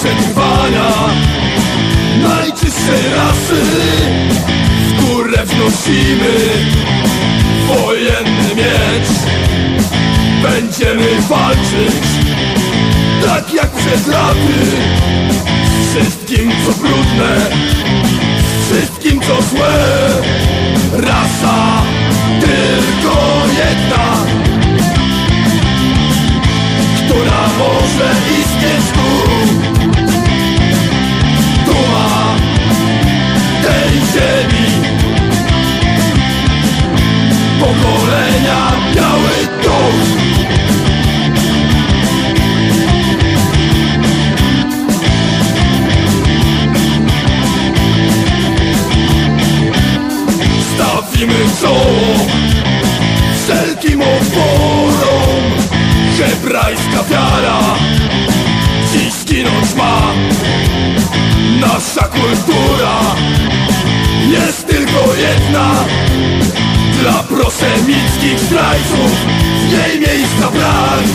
przetrwania Najczystszej rasy W górę wnosimy Wojenny miecz. Będziemy walczyć Tak jak przed laty Wszystkim co brudne. Czoło wszelkim oporom Hebrajska wiara dziś zginąć ma Nasza kultura. Jest tylko jedna Dla prosemickich zdrajców. W niej miejsca brak